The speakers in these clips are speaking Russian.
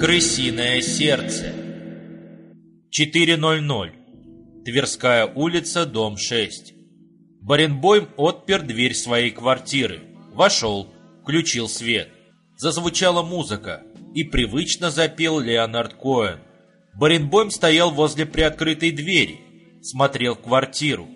Крысиное сердце. 4.00. Тверская улица, дом 6. Баренбойм отпер дверь своей квартиры. Вошел, включил свет. Зазвучала музыка, и привычно запел Леонард Коэн. Баренбойм стоял возле приоткрытой двери, смотрел в квартиру.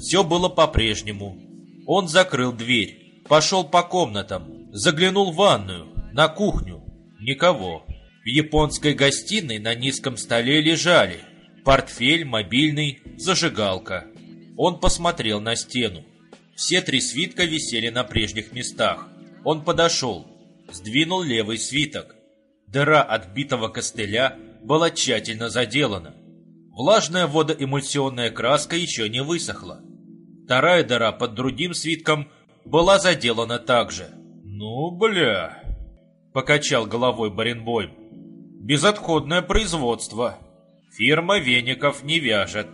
Все было по-прежнему. Он закрыл дверь, пошел по комнатам, заглянул в ванную, на кухню. Никого. В японской гостиной на низком столе лежали портфель, мобильный, зажигалка. Он посмотрел на стену. Все три свитка висели на прежних местах. Он подошел, сдвинул левый свиток. Дыра отбитого костыля была тщательно заделана. Влажная водоэмульсионная краска еще не высохла. Вторая дыра под другим свитком была заделана также. «Ну, бля!» — покачал головой Баренбойм. Безотходное производство. Фирма веников не вяжет.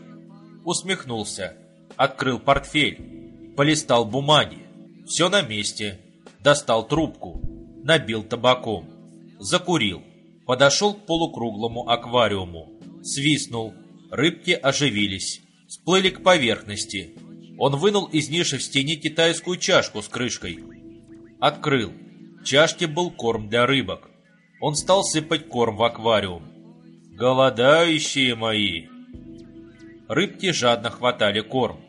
Усмехнулся. Открыл портфель. Полистал бумаги. Все на месте. Достал трубку. Набил табаком. Закурил. Подошел к полукруглому аквариуму. Свистнул. Рыбки оживились. Всплыли к поверхности. Он вынул из ниши в стене китайскую чашку с крышкой. Открыл. В чашке был корм для рыбок. Он стал сыпать корм в аквариум. «Голодающие мои!» Рыбки жадно хватали корм.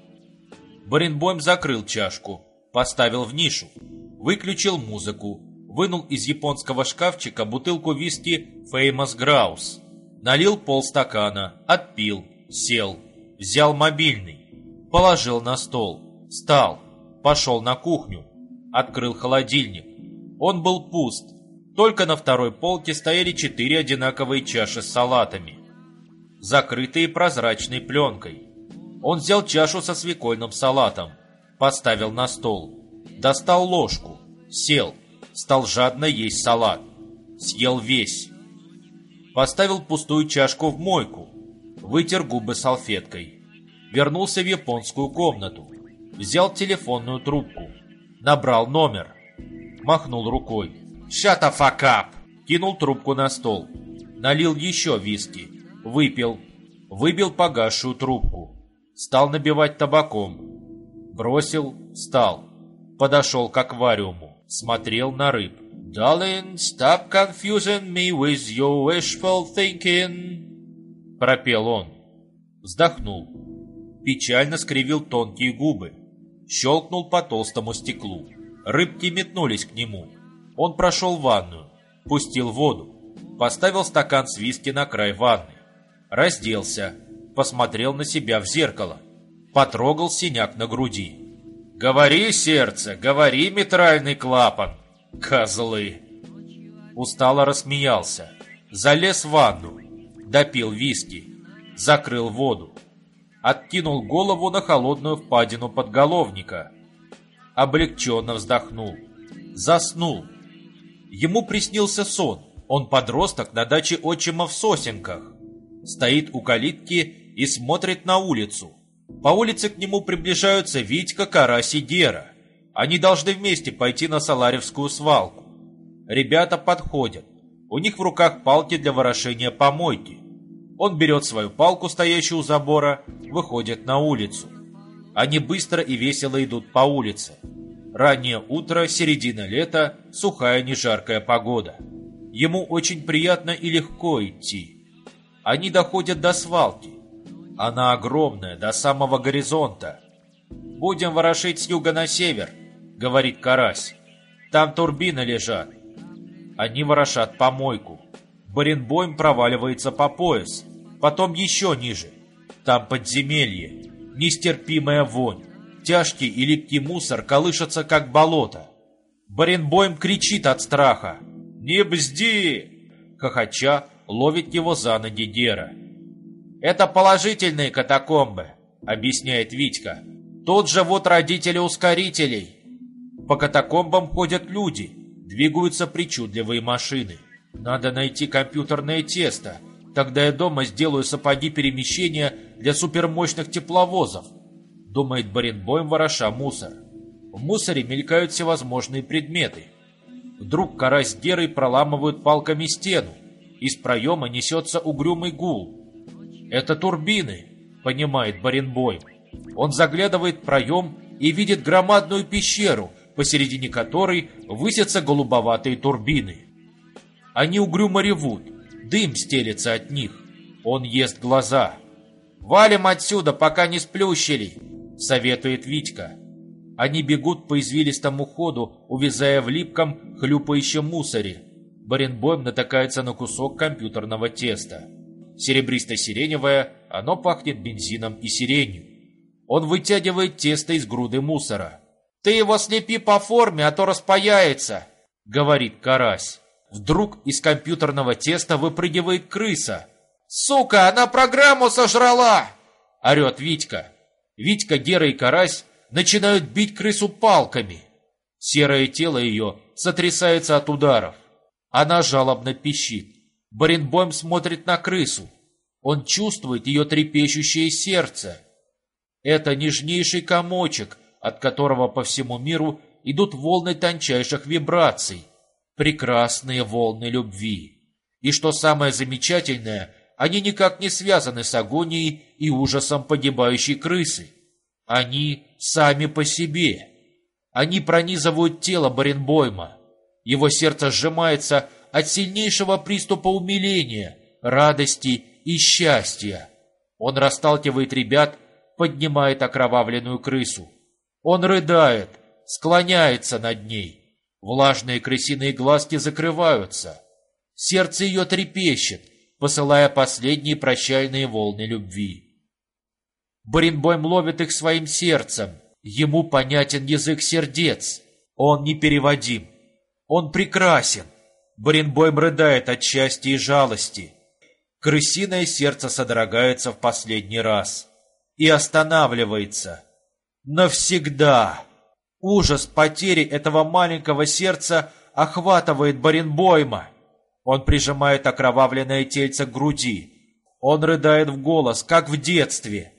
Баренбойм закрыл чашку, поставил в нишу, выключил музыку, вынул из японского шкафчика бутылку виски Famous Grouse, налил полстакана, отпил, сел, взял мобильный, положил на стол, встал, пошел на кухню, открыл холодильник. Он был пуст, только на второй полке стояли четыре одинаковые чаши с салатами, закрытые прозрачной пленкой. Он взял чашу со свекольным салатом, поставил на стол, достал ложку, сел, стал жадно есть салат, съел весь. Поставил пустую чашку в мойку, вытер губы салфеткой, вернулся в японскую комнату, взял телефонную трубку, набрал номер, махнул рукой. «Shut the fuck up!» Кинул трубку на стол. Налил еще виски. Выпил. Выбил погасшую трубку. Стал набивать табаком. Бросил, встал. Подошел к аквариуму. Смотрел на рыб. «Darling, stop confusing me with your wishful thinking!» Пропел он. Вздохнул. Печально скривил тонкие губы. Щелкнул по толстому стеклу. Рыбки метнулись к нему. Он прошел ванную, пустил воду, поставил стакан с виски на край ванны, разделся, посмотрел на себя в зеркало, потрогал синяк на груди. «Говори, сердце, говори, митральный клапан, козлы!» Устало рассмеялся, залез в ванну, допил виски, закрыл воду, откинул голову на холодную впадину подголовника, облегченно вздохнул, заснул, Ему приснился сон. Он подросток на даче отчима в Сосенках. Стоит у калитки и смотрит на улицу. По улице к нему приближаются Витька, Карась и Гера. Они должны вместе пойти на Саларевскую свалку. Ребята подходят. У них в руках палки для ворошения помойки. Он берет свою палку, стоящую у забора, выходит на улицу. Они быстро и весело идут по улице. Раннее утро, середина лета, сухая нежаркая погода. Ему очень приятно и легко идти. Они доходят до свалки. Она огромная, до самого горизонта. «Будем ворошить с юга на север», — говорит Карась. «Там турбины лежат». Они ворошат помойку. Баренбойм проваливается по пояс. Потом еще ниже. Там подземелье. Нестерпимая вонь. Тяжкий и липкий мусор колышется, как болото. Баренбойм кричит от страха. «Не бзди!» Хохоча ловит его за ноги Гера. «Это положительные катакомбы», — объясняет Витька. «Тут живут родители ускорителей. По катакомбам ходят люди, двигаются причудливые машины. Надо найти компьютерное тесто, тогда я дома сделаю сапоги перемещения для супермощных тепловозов думает Баренбойм, вороша мусор. В мусоре мелькают всевозможные предметы. Вдруг карась с Герой проламывают палками стену. из проема несется угрюмый гул. «Это турбины», — понимает Баренбойм. Он заглядывает в проем и видит громадную пещеру, посередине которой высятся голубоватые турбины. Они угрюмо ревут, дым стелется от них. Он ест глаза. «Валим отсюда, пока не сплющили!» — советует Витька. Они бегут по извилистому ходу, увязая в липком, хлюпающем мусоре. Баренбойм натыкается на кусок компьютерного теста. Серебристо-сиреневое, оно пахнет бензином и сиренью. Он вытягивает тесто из груды мусора. «Ты его слепи по форме, а то распаяется!» — говорит карась. Вдруг из компьютерного теста выпрыгивает крыса. «Сука, она программу сожрала!» — орет Витька. Витька, Гера и Карась начинают бить крысу палками. Серое тело ее сотрясается от ударов. Она жалобно пищит. Баренбойм смотрит на крысу. Он чувствует ее трепещущее сердце. Это нежнейший комочек, от которого по всему миру идут волны тончайших вибраций, прекрасные волны любви. И что самое замечательное, они никак не связаны с агонией и ужасом погибающей крысы. Они сами по себе. Они пронизывают тело Баренбойма. Его сердце сжимается от сильнейшего приступа умиления, радости и счастья. Он расталкивает ребят, поднимает окровавленную крысу. Он рыдает, склоняется над ней. Влажные крысиные глазки закрываются. Сердце ее трепещет, посылая последние прощальные волны любви. Баренбойм ловит их своим сердцем. Ему понятен язык сердец. Он непереводим. Он прекрасен. Баренбойм рыдает от счастья и жалости. Крысиное сердце содрогается в последний раз и останавливается. Навсегда. Ужас потери этого маленького сердца охватывает Баренбойма. Он прижимает окровавленное тельце к груди. Он рыдает в голос, как в детстве.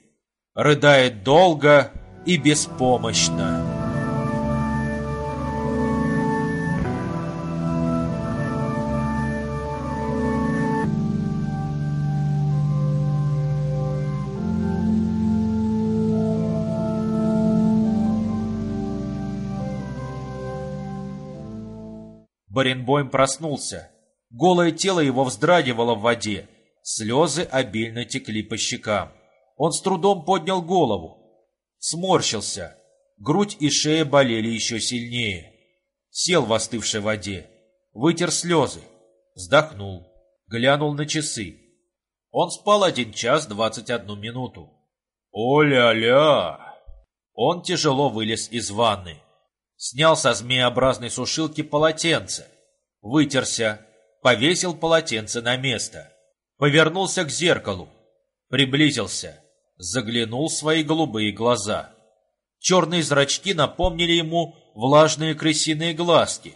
Рыдает долго и беспомощно. Баренбойм проснулся. Голое тело его вздрагивало в воде. Слезы обильно текли по щекам. Он с трудом поднял голову. Сморщился. Грудь и шея болели еще сильнее. Сел в остывшей воде. Вытер слезы. Вздохнул. Глянул на часы. Он спал один час двадцать одну минуту. «О-ля-ля!» Он тяжело вылез из ванны. Снял со змееобразной сушилки полотенце. Вытерся. Повесил полотенце на место. Повернулся к зеркалу. Приблизился. Заглянул в свои голубые глаза. Черные зрачки напомнили ему влажные крысиные глазки.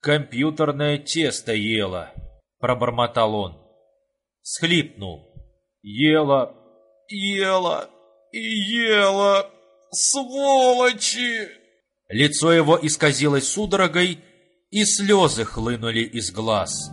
«Компьютерное тесто ела», — пробормотал он. Схлипнул. «Ела, ела и ела, сволочи!» Лицо его исказилось судорогой, и слезы хлынули из глаз.